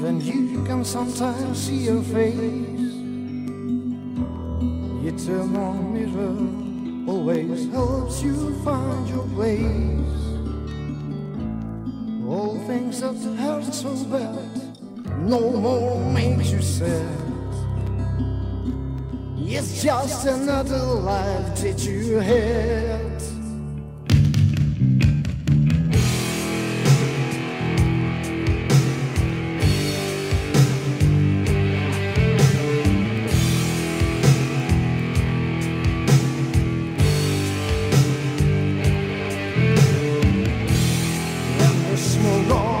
even you can sometimes see your face. Your thermal mirror always helps you find your place. All things that hurt so bad no more makes you sad. It's just another life that you have. no wrong.